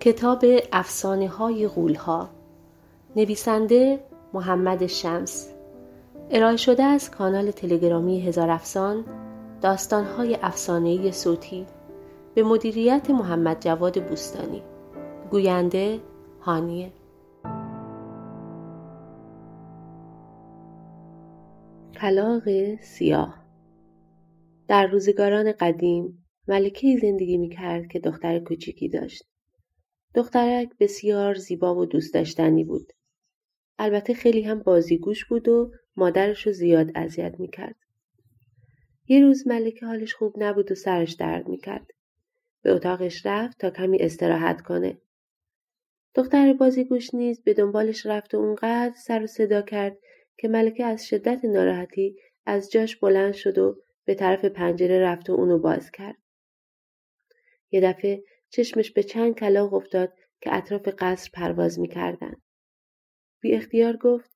کتاب افسانه های غولها. نویسنده محمد شمس. ارائه شده از کانال تلگرامی هزار افسان داستان های افسانه‌ای صوتی. به مدیریت محمد جواد بوستانی. گوینده هانیه. کلاغ سیاه. در روزگاران قدیم ملکه زندگی می کرد که دختر کوچیکی داشت. دخترک بسیار زیبا و دوست داشتنی بود. البته خیلی هم بازیگوش بود و مادرش رو زیاد اذیت می کرد. یه روز ملکه حالش خوب نبود و سرش درد می کرد. به اتاقش رفت تا کمی استراحت کنه. دختر بازیگوش نیز به دنبالش رفت و اونقدر سر و صدا کرد که ملکه از شدت ناراحتی از جاش بلند شد و به طرف پنجره رفت و اونو باز کرد. یه دفعه چشمش به چند کلاغ افتاد که اطراف قصر پرواز می‌کردن. بی اختیار گفت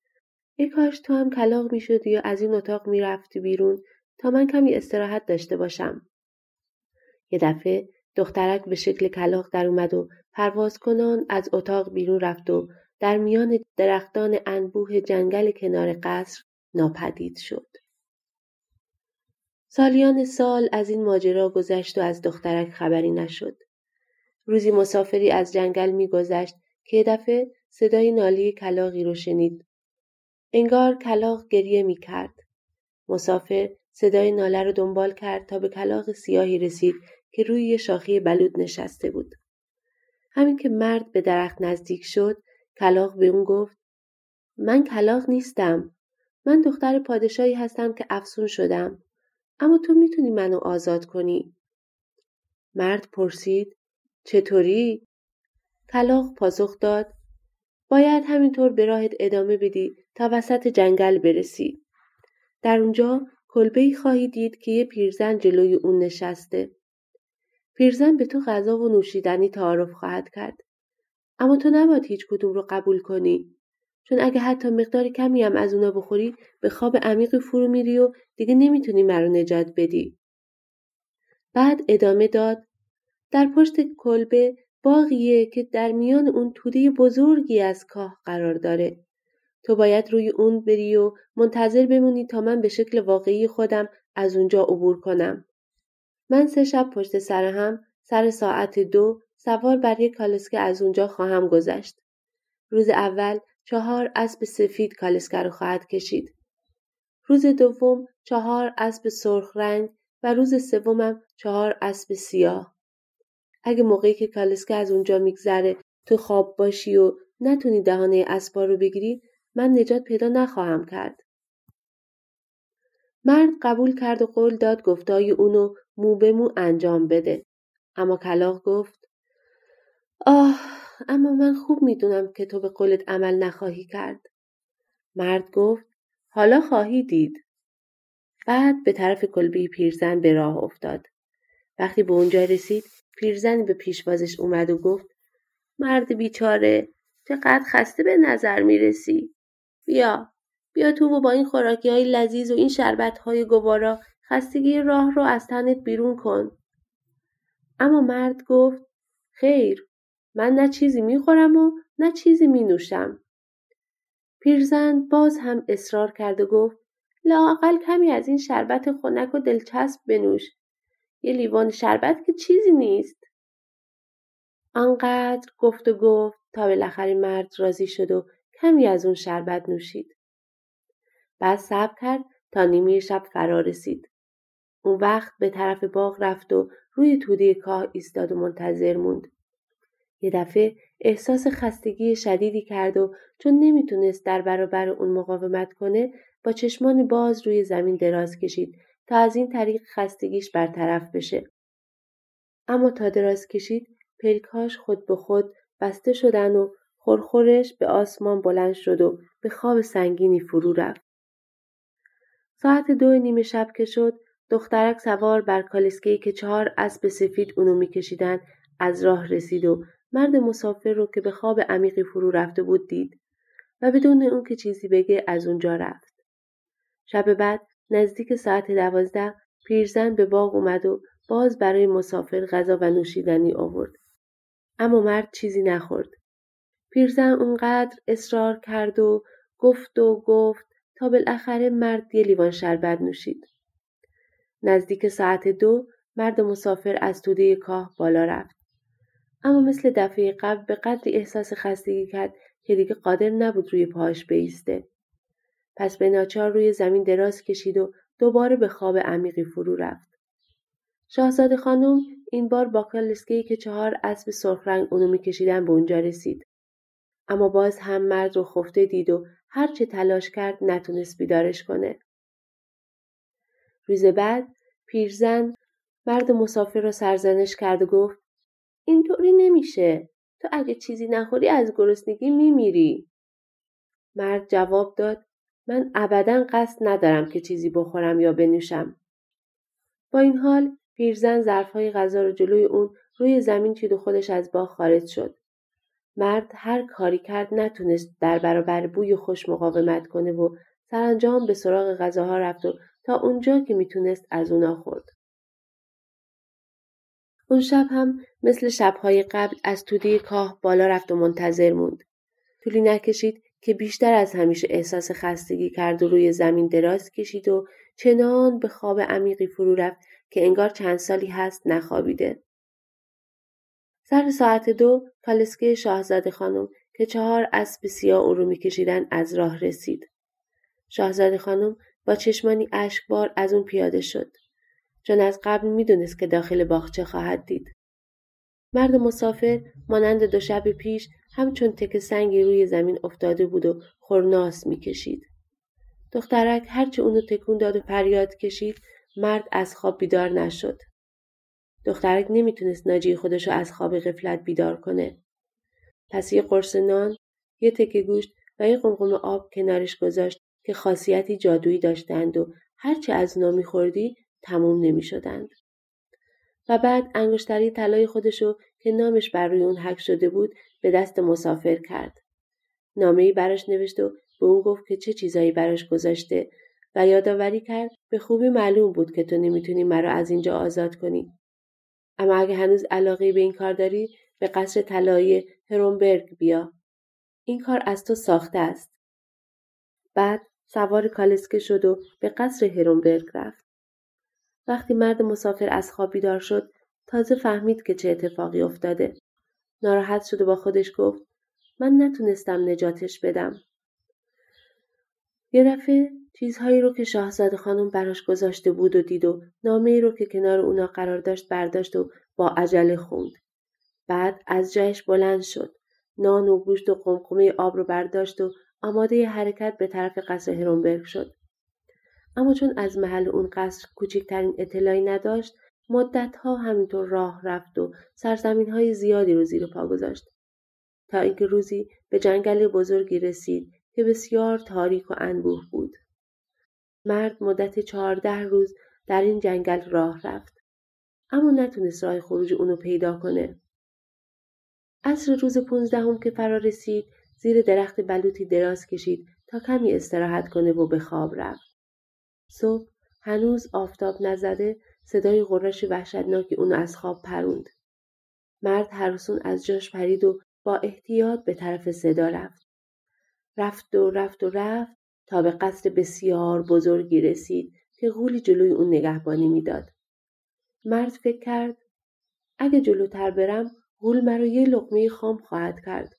ای کاش تو هم کلاغ می‌شدی یا از این اتاق می‌رفتی بیرون تا من کمی استراحت داشته باشم. یه دفعه دخترک به شکل کلاغ در اومد و پرواز کنان از اتاق بیرون رفت و در میان درختان انبوه جنگل کنار قصر ناپدید شد. سالیان سال از این ماجرا گذشت و از دخترک خبری نشد. روزی مسافری از جنگل میگذشت که دفعه صدای نالی کلاقی رو شنید. انگار کلاق گریه می کرد. مسافر صدای ناله رو دنبال کرد تا به کلاق سیاهی رسید که روی یه شاخی بلود نشسته بود. همین که مرد به درخت نزدیک شد، کلاق به اون گفت من کلاق نیستم. من دختر پادشاهی هستم که افسون شدم. اما تو می‌تونی منو آزاد کنی. مرد پرسید چطوری؟ کلاق پاسخ داد باید همینطور به راهت ادامه بدی تا وسط جنگل برسی. در اونجا کلبه خواهی دید که یه پیرزن جلوی اون نشسته. پیرزن به تو غذا و نوشیدنی تعارف خواهد کرد. اما تو نباید هیچ کدوم رو قبول کنی. چون اگه حتی مقدار کمی هم از اونا بخوری به خواب عمیقی فرو میری و دیگه نمی‌تونی مرا نجات بدی. بعد ادامه داد در پشت کلبه باغیه که در میان اون توده بزرگی از کاه قرار داره. تو باید روی اون بری و منتظر بمونی تا من به شکل واقعی خودم از اونجا عبور کنم. من سه شب پشت سر هم سر ساعت دو سوار بر یک کالسکه از اونجا خواهم گذشت. روز اول چهار اسب سفید کالسکه رو خواهد کشید. روز دوم چهار اسب سرخ رنگ و روز سومم چهار اسب سیاه. اگه موقعی که کالسکه از اونجا میگذره تو خواب باشی و نتونی دهانه اسبا رو بگیری من نجات پیدا نخواهم کرد. مرد قبول کرد و قول داد گفتای اونو مو به مو انجام بده. اما کلاق گفت آه اما من خوب می‌دونم که تو به قولت عمل نخواهی کرد. مرد گفت حالا خواهی دید. بعد به طرف کلبه پیرزن به راه افتاد. وقتی به اونجا رسید پیرزن به پیشوازش اومد و گفت مرد بیچاره چقدر خسته به نظر می‌رسی. بیا بیا تو و با این خوراکی های لذیذ و این شربت های گوارا خستگی راه رو از تنت بیرون کن. اما مرد گفت خیر من نه چیزی می‌خورم و نه چیزی می نوشم. پیرزن باز هم اصرار کرد و گفت لاقل کمی از این شربت خنک و دلچسب بنوش. یه لیوان شربت که چیزی نیست. آنقدر گفت و گفت تا بالاخره مرد راضی شد و کمی از اون شربت نوشید. بعد صبر کرد تا نیمه شب فرا رسید. اون وقت به طرف باغ رفت و روی توده کاه ایستاد و منتظر موند. یه دفعه احساس خستگی شدیدی کرد و چون نمی‌تونست در برابر اون مقاومت کنه با چشمان باز روی زمین دراز کشید تا از این طریق خستگیش برطرف بشه. اما تا دراز کشید پلکاش خود به خود بسته شدن و خورخورش به آسمان بلند شد و به خواب سنگینی فرو رفت. ساعت دو نیمه شب که شد دخترک سوار بر کالسکهی که چهار اسب سفید اونو میکشیدن از راه رسید و مرد مسافر رو که به خواب عمیقی فرو رفته بود دید و بدون اون که چیزی بگه از اونجا رفت. شب بعد نزدیک ساعت دوازده پیرزن به باغ اومد و باز برای مسافر غذا و نوشیدنی آورد. اما مرد چیزی نخورد. پیرزن اونقدر اصرار کرد و گفت و گفت تا بالاخره مرد یه لیوان شربت نوشید. نزدیک ساعت دو مرد مسافر از توده کاه بالا رفت. اما مثل دفعه قبل به قدری احساس خستگی کرد که دیگه قادر نبود روی پاهاش بیسته. پس به ناچار روی زمین دراز کشید و دوباره به خواب عمیقی فرو رفت. شاهزاده خانم این بار با کالسکهی که چهار اسب سرخ رنگ اونو میکشیدن به اونجا رسید. اما باز هم مرد رو خفته دید و هرچه تلاش کرد نتونست بیدارش کنه. روز بعد پیرزن مرد مسافر رو سرزنش کرد و گفت اینطوری نمیشه. تو اگه چیزی نخوری از گرسنگی میمیری. مرد جواب داد من ابدا قصد ندارم که چیزی بخورم یا بنوشم. با این حال پیرزن ظرفهای غذا رو جلوی اون روی زمین چید و خودش از باغ خارج شد. مرد هر کاری کرد نتونست در برابر بوی خوش مقاومت کنه و سرانجام به سراغ غذاها رفت و تا اونجا که می‌تونست از اونا خورد. اون شب هم مثل شبهای قبل از توده کاه بالا رفت و منتظر موند. طولی نکشید که بیشتر از همیشه احساس خستگی کرد و روی زمین دراز کشید و چنان به خواب عمیقی فرو رفت که انگار چند سالی هست نخوابیده. سر ساعت دو کالسکه شاهزاده خانم که چهار اسب سیاه او رو میکشیدن از راه رسید. شاهزاده خانم با چشمانی اشکبار از اون پیاده شد. چون از قبل می‌دونست که داخل باغچه خواهد دید. مرد مسافر مانند دو شب پیش همچون تک سنگی روی زمین افتاده بود و خورناس می‌کشید. دخترک هرچه اونو تکون داد و فریاد کشید مرد از خواب بیدار نشد. دخترک نمی‌تونست ناجی خودشو از خواب غفلت بیدار کنه. پس یه قرص نان، یه تکه گوشت و یه قمقم آب کنارش گذاشت که خاصیتی جادویی داشتند و هرچه از اونا میخوردی تموم نمی‌شدند. و بعد انگشتری طلای خودشو که نامش بر روی اون حک شده بود به دست مسافر کرد. نامه ای براش نوشت و به اون گفت که چه چیزایی براش گذاشته و یادآوری کرد به خوبی معلوم بود که تو نمی‌تونی مرا از اینجا آزاد کنی. اما اگه هنوز علاقه به این کار داری به قصر طلایی هرومبرگ بیا. این کار از تو ساخته است. بعد سوار کالسکه شد و به قصر هرومبرگ رفت. وقتی مرد مسافر از خواب بیدار شد تازه فهمید که چه اتفاقی افتاده. ناراحت شد و با خودش گفت من نتونستم نجاتش بدم. یه دفعه چیزهایی رو که شاهزاده خانم براش گذاشته بود و دید و نامه ای رو که کنار اونا قرار داشت برداشت و با عجله خوند. بعد از جایش بلند شد. نان و گوشت و قمقمه آب رو برداشت و آماده حرکت به طرف قصر هرومبرگ شد. اما چون از محل اون قصر کوچکترین اطلاعی نداشت مدتها همینطور راه رفت و سرزمین های زیادی رو زیر پا گذاشت. تا اینکه روزی به جنگل بزرگی رسید که بسیار تاریک و انبوه بود. مرد مدت چهارده روز در این جنگل راه رفت. اما نتونست راه خروج اونو پیدا کنه. عصر روز پونزدهم که فرا رسید زیر درخت بلوطی دراز کشید تا کمی استراحت کنه و به خواب رفت. صبح هنوز آفتاب نزده صدای غرش وحشتناکی اونو از خواب پروند. مرد هرسون از جاش پرید و با احتیاط به طرف صدا رفت. رفت و رفت و رفت تا به قصر بسیار بزرگی رسید که غولی جلوی اون نگهبانی می‌داد. مرد فکر کرد اگه جلوتر برم غول مرا یه لقمه خام خواهد کرد.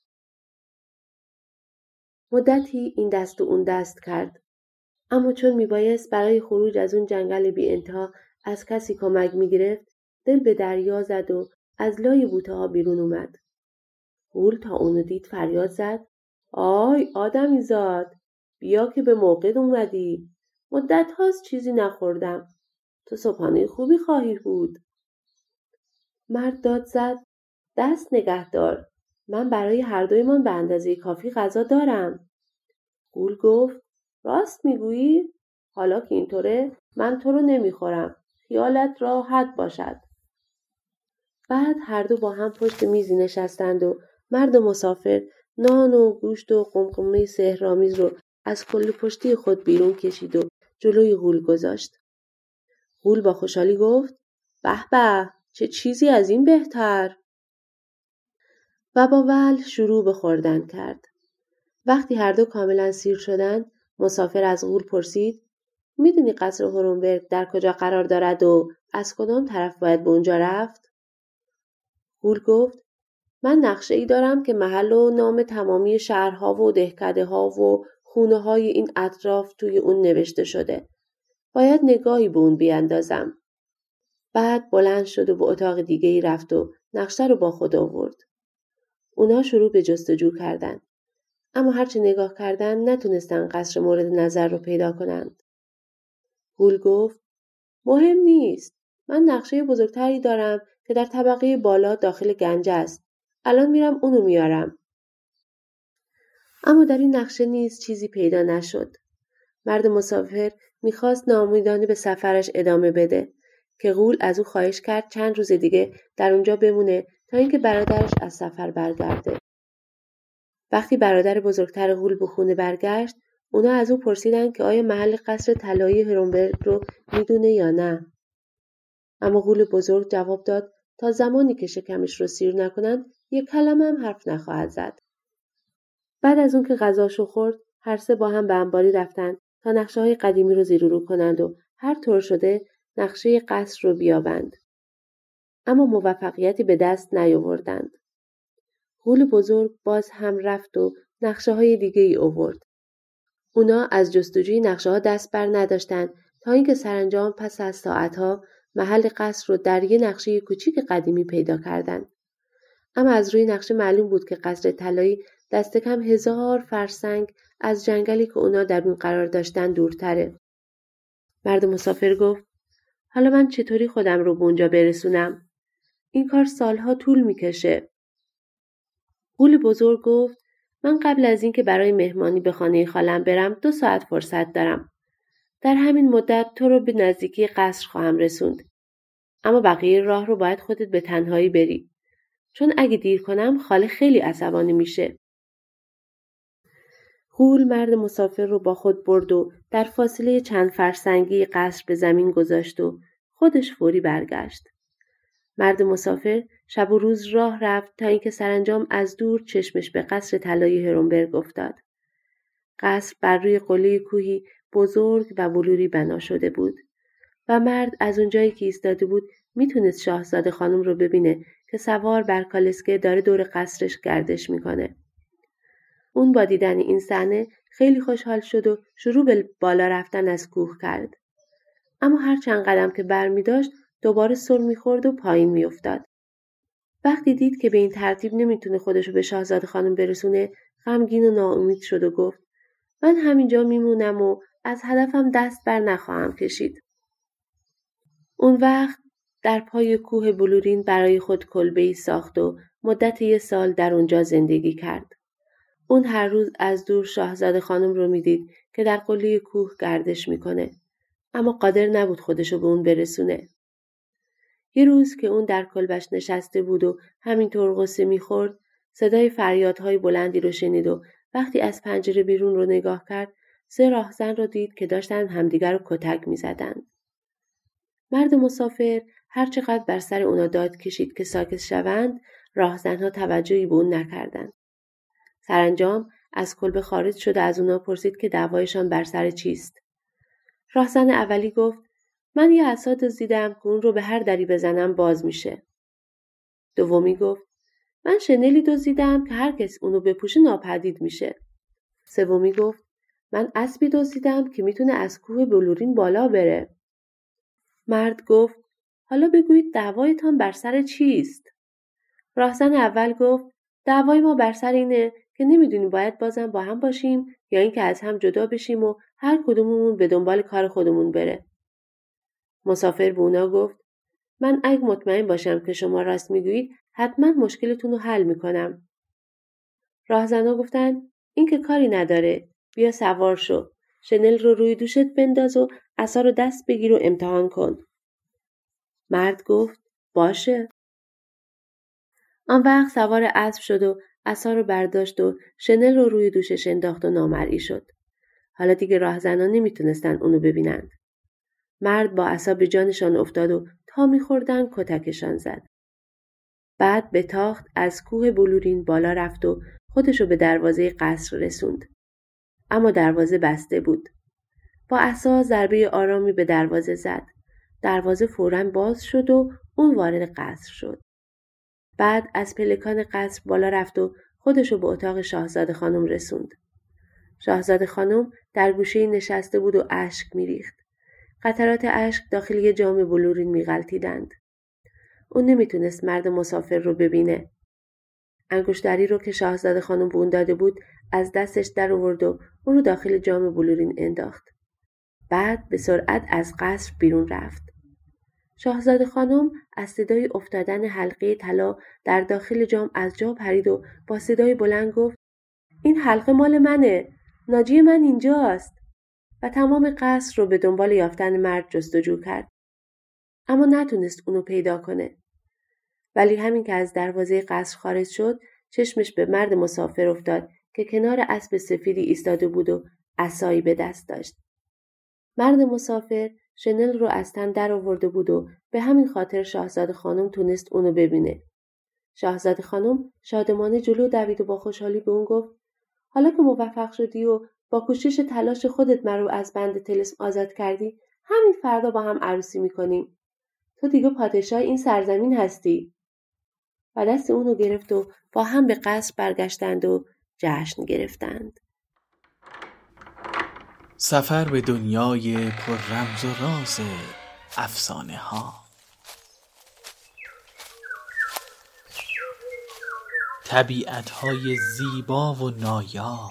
مدتی این دست و اون دست کرد. اما چون میبایست برای خروج از اون جنگل بی انتها از کسی کمک می‌گرفت دل به دریا زد و از لای بوته ها بیرون اومد. غول تا اونو دید فریاد زد. آی آدمی زاد بیا که به موقع اومدی. مدت هاست چیزی نخوردم. تو صبحانه خوبی خواهی بود. مرد داد زد. دست نگهدار من برای هر دویمان به اندازه کافی غذا دارم. گول گفت. راست می‌گویی حالا که اینطوره من تو رو نمی‌خورم خیالت راحت باشد بعد هر دو با هم پشت میزی نشستند و مرد مسافر نان و گوشت و قمقمه سهرامیز رو از کل پشتی خود بیرون کشید و جلوی غول گذاشت. غول با خوشحالی گفت به به چه چیزی از این بهتر. و با ول شروع به خوردن کرد. وقتی هر دو کاملا سیر شدند مسافر از غول پرسید می‌دونی قصر هورنبرگ در کجا قرار دارد و از کدام طرف باید به اونجا رفت؟ غول گفت من نقشه ای دارم که محل و نام تمامی شهرها و دهکده ها و خونه های این اطراف توی اون نوشته شده. باید نگاهی به اون بیاندازم. بعد بلند شد و به اتاق دیگه ای رفت و نقشه رو با خود آورد. اونا شروع به جستجو کردند. اما هرچه نگاه کردند نتونستن قصر مورد نظر رو پیدا کنند. گول گفت مهم نیست. من نقشه بزرگتری دارم که در طبقه بالا داخل گنج است. الان میرم اونو میارم. اما در این نقشه نیز چیزی پیدا نشد. مرد مسافر می‌خواست ناامیدانه به سفرش ادامه بده که غول از او خواهش کرد چند روز دیگه در اونجا بمونه تا اینکه برادرش از سفر برگرده. وقتی برادر بزرگتر غول به خونه برگشت اونا از او پرسیدن که آیا محل قصر طلایی هرونبرگ رو می‌دونه یا نه. اما غول بزرگ جواب داد تا زمانی که شکمش رو سیر نکنند یک کلمه هم حرف نخواهد زد. بعد از اون که غذاشو خورد هر سه با هم به انباری رفتند تا نقشه های قدیمی رو زیر رو کنند و هر طور شده نقشه قصر رو بیابند. اما موفقیتی به دست نیاوردند. غول بزرگ باز هم رفت و نقشه های دیگه ای اوورد. اونا از جستجوی نقشه ها دست بر نداشتند تا اینکه سرانجام پس از ساعتها محل قصر رو در یه نقشه کوچیک قدیمی پیدا کردند. اما از روی نقشه معلوم بود که قصر طلایی دست کم هزار فرسنگ از جنگلی که اونا در اون قرار داشتن دورتره. مرد مسافر گفت حالا من چطوری خودم رو به اونجا برسونم؟ این کار سالها طول می‌کشه. قول بزرگ گفت من قبل از اینکه برای مهمانی به خانه خالم برم دو ساعت فرصت دارم. در همین مدت تو رو به نزدیکی قصر خواهم رسوند. اما بقیه راه رو باید خودت به تنهایی بری. چون اگه دیر کنم خاله خیلی عصبانی میشه. غول مرد مسافر رو با خود برد و در فاصله چند فرسنگی قصر به زمین گذاشت و خودش فوری برگشت. مرد مسافر شب و روز راه رفت تا اینکه سرانجام از دور چشمش به قصر طلایی هرونبرگ افتاد. قصر بر روی قله کوهی بزرگ و بلوری بنا شده بود و مرد از اونجایی که ایستاده بود می‌تونست شاهزاده خانم رو ببینه که سوار بر کالسکه داره دور قصرش گردش می‌کنه. اون با دیدن این صحنه خیلی خوشحال شد و شروع به بالا رفتن از کوه کرد. اما هر چند قدم که بر دوباره سر می‌خورد و پایین میافتاد. وقتی دید که به این ترتیب نمی‌تونه خودشو به شاهزاده خانم برسونه غمگین و ناامید شد و گفت من همینجا میمونم و از هدفم دست بر نخواهم کشید. اون وقت در پای کوه بلورین برای خود کلبه ای ساخت و مدت یه سال در اونجا زندگی کرد. اون هر روز از دور شاهزاده خانم رو می‌دید که در قله کوه گردش می‌کنه. اما قادر نبود خودشو به اون برسونه. یه روز که اون در کلبش نشسته بود و همینطور غصه می‌خورد صدای فریادهای بلندی رو شنید و وقتی از پنجره بیرون رو نگاه کرد سه راهزن رو دید که داشتن همدیگر رو کتک می‌زدند مرد مسافر هرچقدر بر سر اونا داد کشید که ساکت شوند راهزنها توجهی به اون نکردند. سرانجام از کلبه خارج شده از اونا پرسید که دعوایشان بر سر چیست. راهزن اولی گفت من یه عصا دزدیدم که اون رو به هر دری بزنم باز میشه. دومی گفت من شنلی دزدیدم که هر کس اونو بپوشه ناپدید میشه. سومی گفت من اسبی دزدیدم که می‌تونه از کوه بلورین بالا بره. مرد گفت حالا بگویید دعوایتان بر سر چیست؟ راهزن اول گفت دعوای ما بر سر اینه که نمی‌دونیم باید بازم با هم باشیم یا اینکه از هم جدا بشیم و هر کدوممون به دنبال کار خودمون بره. مسافر به اونا گفت من اگه مطمئن باشم که شما راست می‌گویید حتما مشکلتون رو حل می‌کنم. راهزنا گفتن این که کاری نداره بیا سوار شو شنل رو روی دوشت بنداز و اصا رو دست بگیر و امتحان کن. مرد گفت باشه. آن وقت سوار اسب شد و اصا رو برداشت و شنل رو روی دوشش انداخت و نامرئی شد. حالا دیگه راهزنان نمی‌تونستن اونو ببینند. مرد با عصا جانشان افتاد و تا میخوردن کتکشان زد. بعد به تاخت از کوه بلورین بالا رفت و خودشو به دروازه قصر رسوند. اما دروازه بسته بود. با احساس ضربه آرامی به دروازه زد. دروازه فورا باز شد و اون وارد قصر شد. بعد از پلکان قصر بالا رفت و خودشو به اتاق شاهزاده خانم رسوند. شاهزاده خانم در گوشه نشسته بود و اشک میریخت. قطرات اشک داخل یه جام بلورین میغلطیدند. اون نمی‌تونست مرد مسافر رو ببینه. انگشتری رو که شاهزاده خانم به اون داده بود از دستش در آورد و اون رو داخل جام بلورین انداخت. بعد به سرعت از قصر بیرون رفت. شاهزاده خانم از صدای افتادن حلقه طلا در داخل جام از جا پرید و با صدای بلند گفت این حلقه مال منه ناجی من اینجاست و تمام قصر رو به دنبال یافتن مرد جستجو کرد. اما نتونست اونو پیدا کنه. ولی همین که از دروازه قصر خارج شد چشمش به مرد مسافر افتاد که کنار اسب سفیدی ایستاده بود و عصایی به دست داشت. مرد مسافر شنل رو از تن در آورده بود و به همین خاطر شاهزاده خانم تونست اونو ببینه. شاهزاده خانم شادمانه جلو دوید و با خوشحالی به اون گفت حالا که موفق شدی و با کوشش تلاش خودت مرو از بند تلسم آزاد کردی همین فردا با هم عروسی می‌کنیم. تو دیگه پادشاه این سرزمین هستی. و دست اونو گرفت و با هم به قصر برگشتند و جشن گرفتند. سفر به دنیای پر رمز و راز افسانه ها. طبیعت های زیبا و نایاب.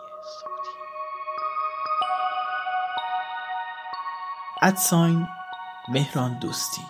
ادساین مهران دوستی.